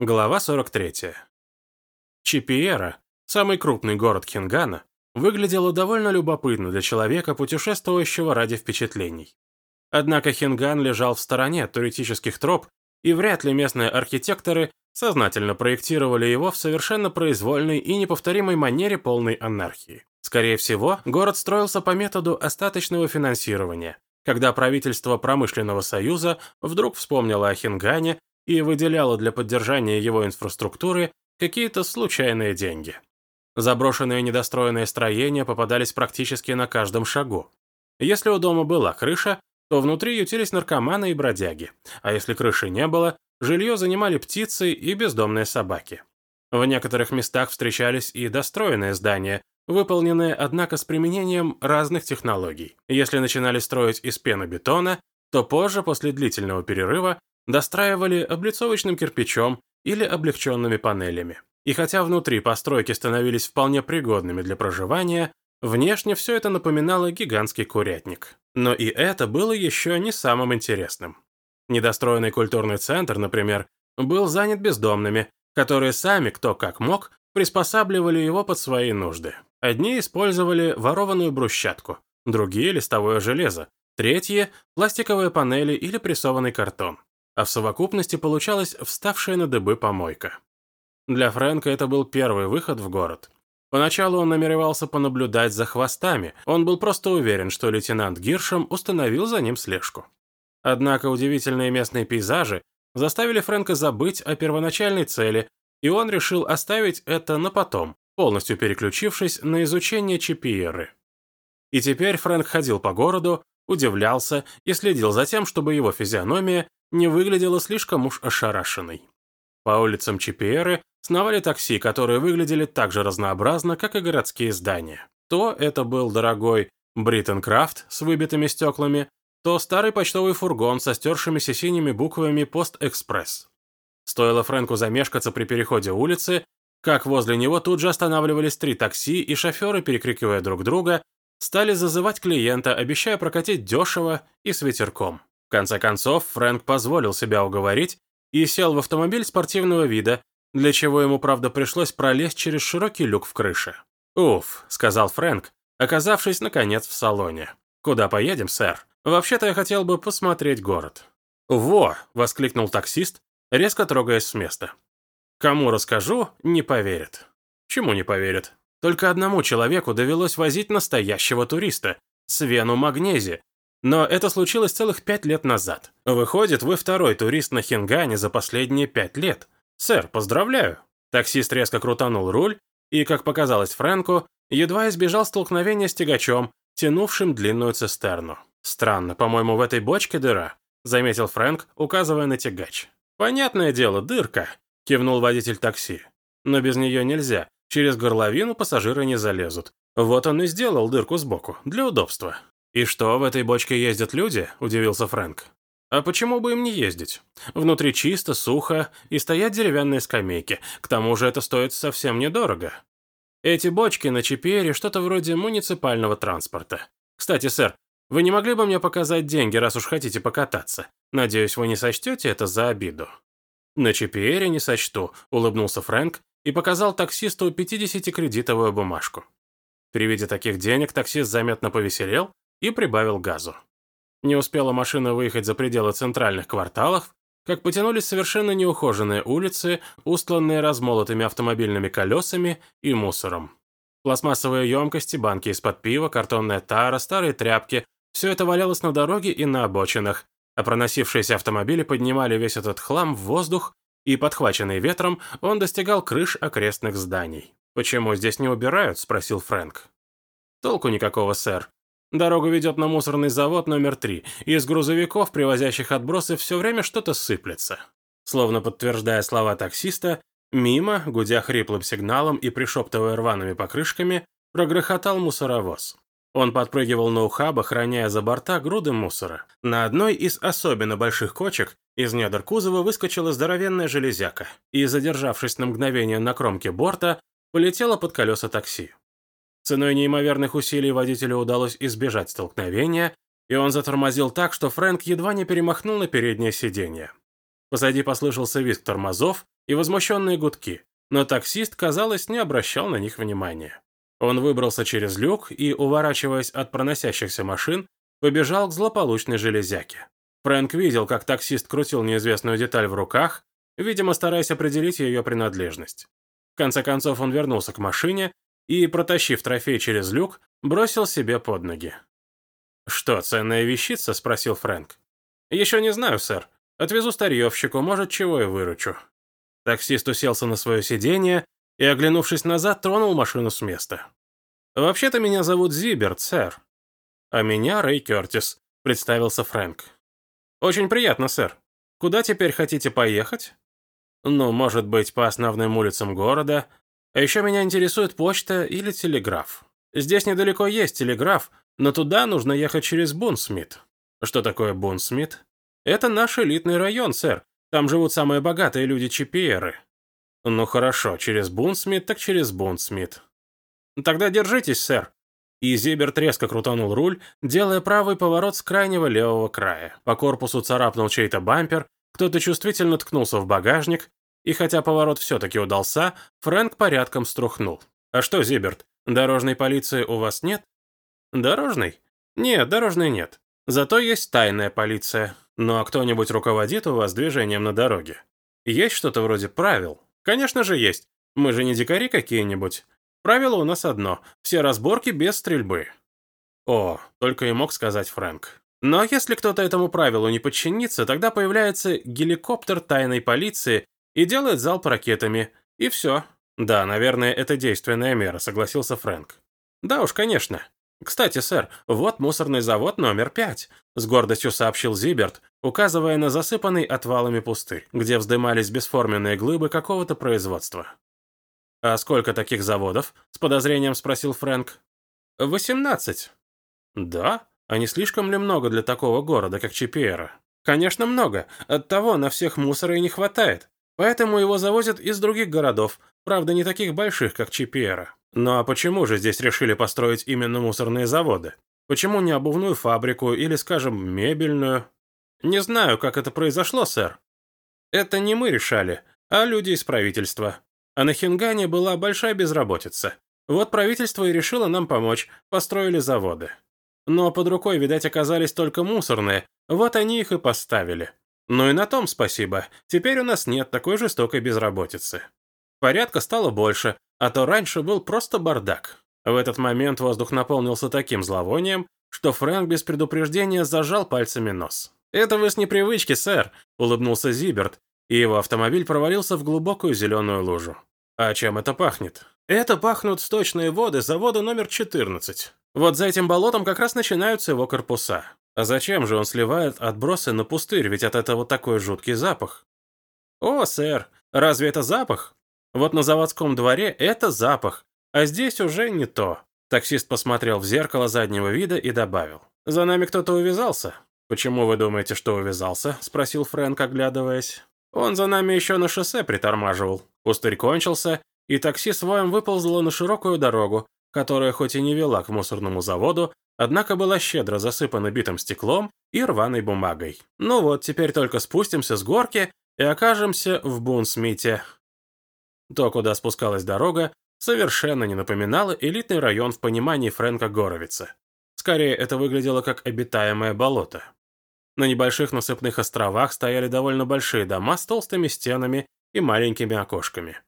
Глава 43. Чипиера, самый крупный город Хингана, выглядела довольно любопытно для человека, путешествующего ради впечатлений. Однако Хинган лежал в стороне от туристических троп, и вряд ли местные архитекторы сознательно проектировали его в совершенно произвольной и неповторимой манере полной анархии. Скорее всего, город строился по методу остаточного финансирования, когда правительство Промышленного союза вдруг вспомнило о Хингане и выделяла для поддержания его инфраструктуры какие-то случайные деньги. Заброшенные недостроенные строения попадались практически на каждом шагу. Если у дома была крыша, то внутри ютились наркоманы и бродяги, а если крыши не было, жилье занимали птицы и бездомные собаки. В некоторых местах встречались и достроенные здания, выполненные, однако, с применением разных технологий. Если начинали строить из пенобетона, то позже, после длительного перерыва, достраивали облицовочным кирпичом или облегченными панелями. И хотя внутри постройки становились вполне пригодными для проживания, внешне все это напоминало гигантский курятник. Но и это было еще не самым интересным. Недостроенный культурный центр, например, был занят бездомными, которые сами, кто как мог, приспосабливали его под свои нужды. Одни использовали ворованную брусчатку, другие – листовое железо, третьи – пластиковые панели или прессованный картон а в совокупности получалась вставшая на дыбы помойка. Для Фрэнка это был первый выход в город. Поначалу он намеревался понаблюдать за хвостами, он был просто уверен, что лейтенант Гиршем установил за ним слежку. Однако удивительные местные пейзажи заставили Фрэнка забыть о первоначальной цели, и он решил оставить это на потом, полностью переключившись на изучение Чипиеры. И теперь Фрэнк ходил по городу, удивлялся и следил за тем, чтобы его физиономия не выглядела слишком уж ошарашенной. По улицам Чипиеры сновали такси, которые выглядели так же разнообразно, как и городские здания. То это был дорогой Бриттенкрафт с выбитыми стеклами, то старый почтовый фургон со стершимися синими буквами «Пост-экспресс». Стоило Фрэнку замешкаться при переходе улицы, как возле него тут же останавливались три такси, и шоферы, перекрикивая друг друга, стали зазывать клиента, обещая прокатить дешево и с ветерком. В конце концов, Фрэнк позволил себя уговорить и сел в автомобиль спортивного вида, для чего ему, правда, пришлось пролезть через широкий люк в крыше. «Уф», — сказал Фрэнк, оказавшись, наконец, в салоне. «Куда поедем, сэр? Вообще-то я хотел бы посмотреть город». «Во!» — воскликнул таксист, резко трогаясь с места. «Кому расскажу, не поверит». «Чему не поверит?» Только одному человеку довелось возить настоящего туриста, Свену Магнези, но это случилось целых пять лет назад. Выходит, вы второй турист на Хингане за последние пять лет. Сэр, поздравляю. Таксист резко крутанул руль и, как показалось Фрэнку, едва избежал столкновения с тягачом, тянувшим длинную цистерну. «Странно, по-моему, в этой бочке дыра», — заметил Фрэнк, указывая на тягач. «Понятное дело, дырка», — кивнул водитель такси. «Но без нее нельзя. Через горловину пассажиры не залезут. Вот он и сделал дырку сбоку, для удобства. «И что, в этой бочке ездят люди?» – удивился Фрэнк. «А почему бы им не ездить? Внутри чисто, сухо, и стоят деревянные скамейки. К тому же это стоит совсем недорого. Эти бочки на Чипере что-то вроде муниципального транспорта. Кстати, сэр, вы не могли бы мне показать деньги, раз уж хотите покататься? Надеюсь, вы не сочтете это за обиду». «На Чипере не сочту», – улыбнулся Фрэнк и показал таксисту 50-кредитовую бумажку. При виде таких денег таксист заметно повеселел и прибавил газу. Не успела машина выехать за пределы центральных кварталов, как потянулись совершенно неухоженные улицы, устланные размолотыми автомобильными колесами и мусором. Пластмассовые емкости, банки из-под пива, картонная тара, старые тряпки – все это валялось на дороге и на обочинах, а проносившиеся автомобили поднимали весь этот хлам в воздух, и, подхваченный ветром, он достигал крыш окрестных зданий. «Почему здесь не убирают?» – спросил Фрэнк. «Толку никакого, сэр. Дорога ведет на мусорный завод номер три, из грузовиков, привозящих отбросы, все время что-то сыплется. Словно подтверждая слова таксиста, мимо, гудя хриплым сигналом и пришептывая рваными покрышками, прогрохотал мусоровоз. Он подпрыгивал на ухабах, роняя за борта груды мусора. На одной из особенно больших кочек из недр кузова выскочила здоровенная железяка и, задержавшись на мгновение на кромке борта, полетела под колеса такси. Ценой неимоверных усилий водителю удалось избежать столкновения, и он затормозил так, что Фрэнк едва не перемахнул на переднее сиденье. Позади послышался визг тормозов, и возмущенные гудки, но таксист, казалось, не обращал на них внимания. Он выбрался через люк и, уворачиваясь от проносящихся машин, побежал к злополучной железяке. Фрэнк видел, как таксист крутил неизвестную деталь в руках, видимо, стараясь определить ее принадлежность. В конце концов он вернулся к машине и, протащив трофей через люк, бросил себе под ноги. «Что, ценная вещица?» – спросил Фрэнк. «Еще не знаю, сэр. Отвезу старьевщику, может, чего и выручу». Таксист уселся на свое сиденье и, оглянувшись назад, тронул машину с места. «Вообще-то меня зовут Зиберт, сэр». «А меня Рэй Кертис», — представился Фрэнк. «Очень приятно, сэр. Куда теперь хотите поехать?» «Ну, может быть, по основным улицам города. А еще меня интересует почта или телеграф. Здесь недалеко есть телеграф, но туда нужно ехать через Бунсмит». «Что такое Бунсмит?» «Это наш элитный район, сэр. Там живут самые богатые люди Чипиеры». «Ну хорошо, через Бунсмит, так через Бунсмит». «Тогда держитесь, сэр». И Зиберт резко крутанул руль, делая правый поворот с крайнего левого края. По корпусу царапнул чей-то бампер, кто-то чувствительно ткнулся в багажник, и хотя поворот все-таки удался, Фрэнк порядком струхнул. «А что, Зиберт, дорожной полиции у вас нет?» «Дорожной? Нет, дорожной нет. Зато есть тайная полиция. Ну а кто-нибудь руководит у вас движением на дороге? Есть что-то вроде правил?» Конечно же есть. Мы же не дикари какие-нибудь. Правило у нас одно. Все разборки без стрельбы. О, только и мог сказать Фрэнк. Но если кто-то этому правилу не подчинится, тогда появляется геликоптер тайной полиции и делает залп ракетами. И все. Да, наверное, это действенная мера, согласился Фрэнк. Да уж, конечно. «Кстати, сэр, вот мусорный завод номер пять», — с гордостью сообщил Зиберт, указывая на засыпанный отвалами пустырь, где вздымались бесформенные глыбы какого-то производства. «А сколько таких заводов?» — с подозрением спросил Фрэнк. «Восемнадцать». «Да? А не слишком ли много для такого города, как Чипиера?» «Конечно, много. Оттого на всех мусора и не хватает. Поэтому его завозят из других городов, правда, не таких больших, как Чипиера». Ну а почему же здесь решили построить именно мусорные заводы? Почему не обувную фабрику или, скажем, мебельную? Не знаю, как это произошло, сэр. Это не мы решали, а люди из правительства. А на Хингане была большая безработица. Вот правительство и решило нам помочь, построили заводы. Но под рукой, видать, оказались только мусорные, вот они их и поставили. Ну и на том спасибо, теперь у нас нет такой жестокой безработицы. Порядка стало больше, а то раньше был просто бардак. В этот момент воздух наполнился таким зловонием, что Фрэнк без предупреждения зажал пальцами нос. «Это вы с непривычки, сэр», — улыбнулся Зиберт, и его автомобиль провалился в глубокую зеленую лужу. «А чем это пахнет?» «Это пахнут сточные воды завода номер 14. Вот за этим болотом как раз начинаются его корпуса. А зачем же он сливает отбросы на пустырь, ведь от этого такой жуткий запах?» «О, сэр, разве это запах? Вот на заводском дворе это запах, а здесь уже не то. Таксист посмотрел в зеркало заднего вида и добавил. «За нами кто-то увязался». «Почему вы думаете, что увязался?» – спросил Фрэнк, оглядываясь. «Он за нами еще на шоссе притормаживал. Пустырь кончился, и такси с воем выползло на широкую дорогу, которая хоть и не вела к мусорному заводу, однако была щедро засыпана битым стеклом и рваной бумагой. Ну вот, теперь только спустимся с горки и окажемся в Бунсмите. То, куда спускалась дорога, совершенно не напоминало элитный район в понимании Фрэнка Горовица. Скорее, это выглядело как обитаемое болото. На небольших насыпных островах стояли довольно большие дома с толстыми стенами и маленькими окошками.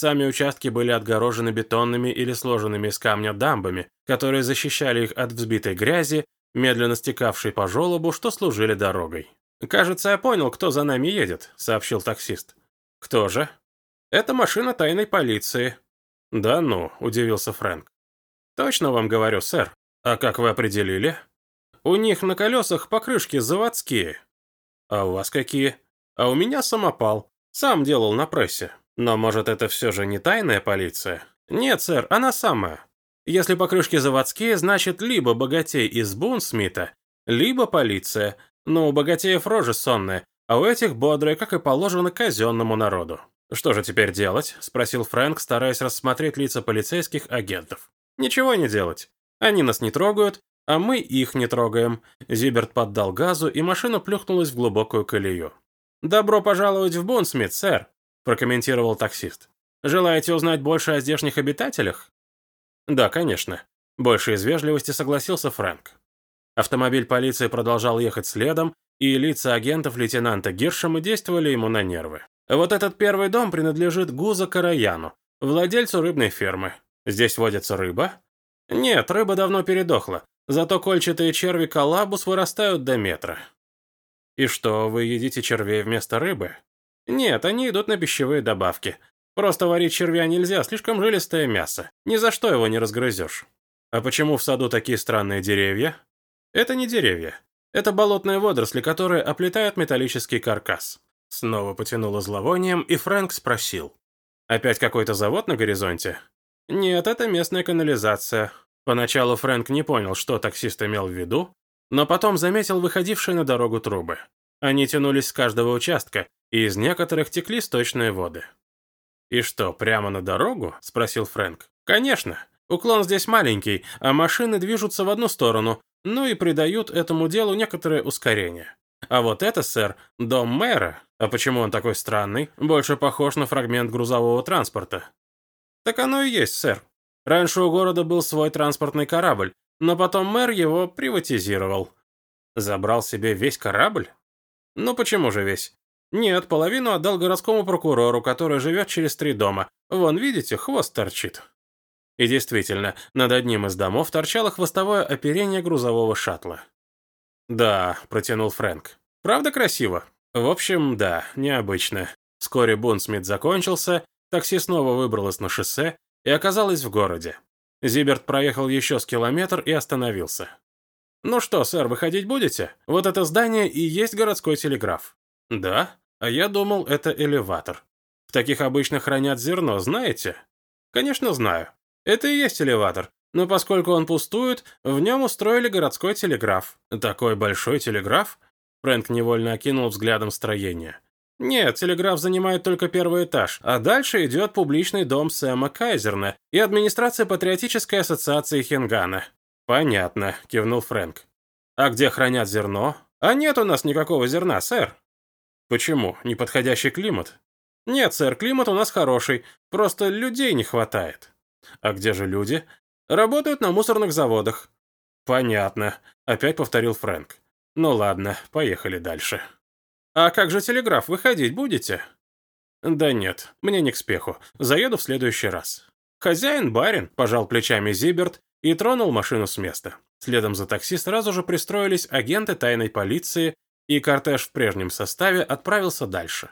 Сами участки были отгорожены бетонными или сложенными из камня дамбами, которые защищали их от взбитой грязи, медленно стекавшей по желобу, что служили дорогой. «Кажется, я понял, кто за нами едет», — сообщил таксист. «Кто же?» Это машина тайной полиции». «Да ну», — удивился Фрэнк. «Точно вам говорю, сэр. А как вы определили?» «У них на колесах покрышки заводские». «А у вас какие?» «А у меня самопал. Сам делал на прессе. Но, может, это все же не тайная полиция?» «Нет, сэр, она самая. Если покрышки заводские, значит, либо богатей из Бунсмита, либо полиция. Но у богатеев рожи сонные, а у этих бодрые, как и положено казенному народу. «Что же теперь делать?» – спросил Фрэнк, стараясь рассмотреть лица полицейских агентов. «Ничего не делать. Они нас не трогают, а мы их не трогаем». Зиберт поддал газу, и машина плюхнулась в глубокую колею. «Добро пожаловать в Бонсмит, сэр!» Прокомментировал таксист. «Желаете узнать больше о здешних обитателях?» «Да, конечно». Больше из вежливости согласился Фрэнк. Автомобиль полиции продолжал ехать следом, и лица агентов лейтенанта Гиршема действовали ему на нервы. Вот этот первый дом принадлежит Гуза Караяну, владельцу рыбной фермы. Здесь водится рыба? Нет, рыба давно передохла, зато кольчатые черви коллабус вырастают до метра. И что, вы едите червей вместо рыбы? Нет, они идут на пищевые добавки. Просто варить червя нельзя, слишком жилистое мясо. Ни за что его не разгрызешь. А почему в саду такие странные деревья? Это не деревья. Это болотные водоросли, которые оплетают металлический каркас. Снова потянуло зловонием, и Фрэнк спросил. «Опять какой-то завод на горизонте?» «Нет, это местная канализация». Поначалу Фрэнк не понял, что таксист имел в виду, но потом заметил выходившие на дорогу трубы. Они тянулись с каждого участка, и из некоторых текли сточные воды. «И что, прямо на дорогу?» – спросил Фрэнк. «Конечно. Уклон здесь маленький, а машины движутся в одну сторону, ну и придают этому делу некоторое ускорение. А вот это, сэр, дом мэра. А почему он такой странный? Больше похож на фрагмент грузового транспорта. Так оно и есть, сэр. Раньше у города был свой транспортный корабль, но потом мэр его приватизировал. Забрал себе весь корабль? Ну почему же весь? Нет, половину отдал городскому прокурору, который живет через три дома. Вон, видите, хвост торчит. И действительно, над одним из домов торчало хвостовое оперение грузового шаттла. «Да», — протянул Фрэнк. «Правда красиво?» «В общем, да, необычно». Вскоре Бунсмит закончился, такси снова выбралось на шоссе и оказалось в городе. Зиберт проехал еще с километр и остановился. «Ну что, сэр, выходить будете? Вот это здание и есть городской телеграф». «Да? А я думал, это элеватор. В таких обычно хранят зерно, знаете?» «Конечно, знаю. Это и есть элеватор. Но поскольку он пустует, в нем устроили городской телеграф. Такой большой телеграф? Фрэнк невольно окинул взглядом строение. Нет, телеграф занимает только первый этаж, а дальше идет публичный дом Сэма Кайзерна и администрация Патриотической ассоциации Хингана. Понятно, кивнул Фрэнк. А где хранят зерно? А нет у нас никакого зерна, сэр. Почему? Неподходящий климат? Нет, сэр, климат у нас хороший, просто людей не хватает. А где же люди? Работают на мусорных заводах». «Понятно», — опять повторил Фрэнк. «Ну ладно, поехали дальше». «А как же телеграф, выходить будете?» «Да нет, мне не к спеху. Заеду в следующий раз». «Хозяин барин», — пожал плечами Зиберт и тронул машину с места. Следом за такси сразу же пристроились агенты тайной полиции, и кортеж в прежнем составе отправился дальше.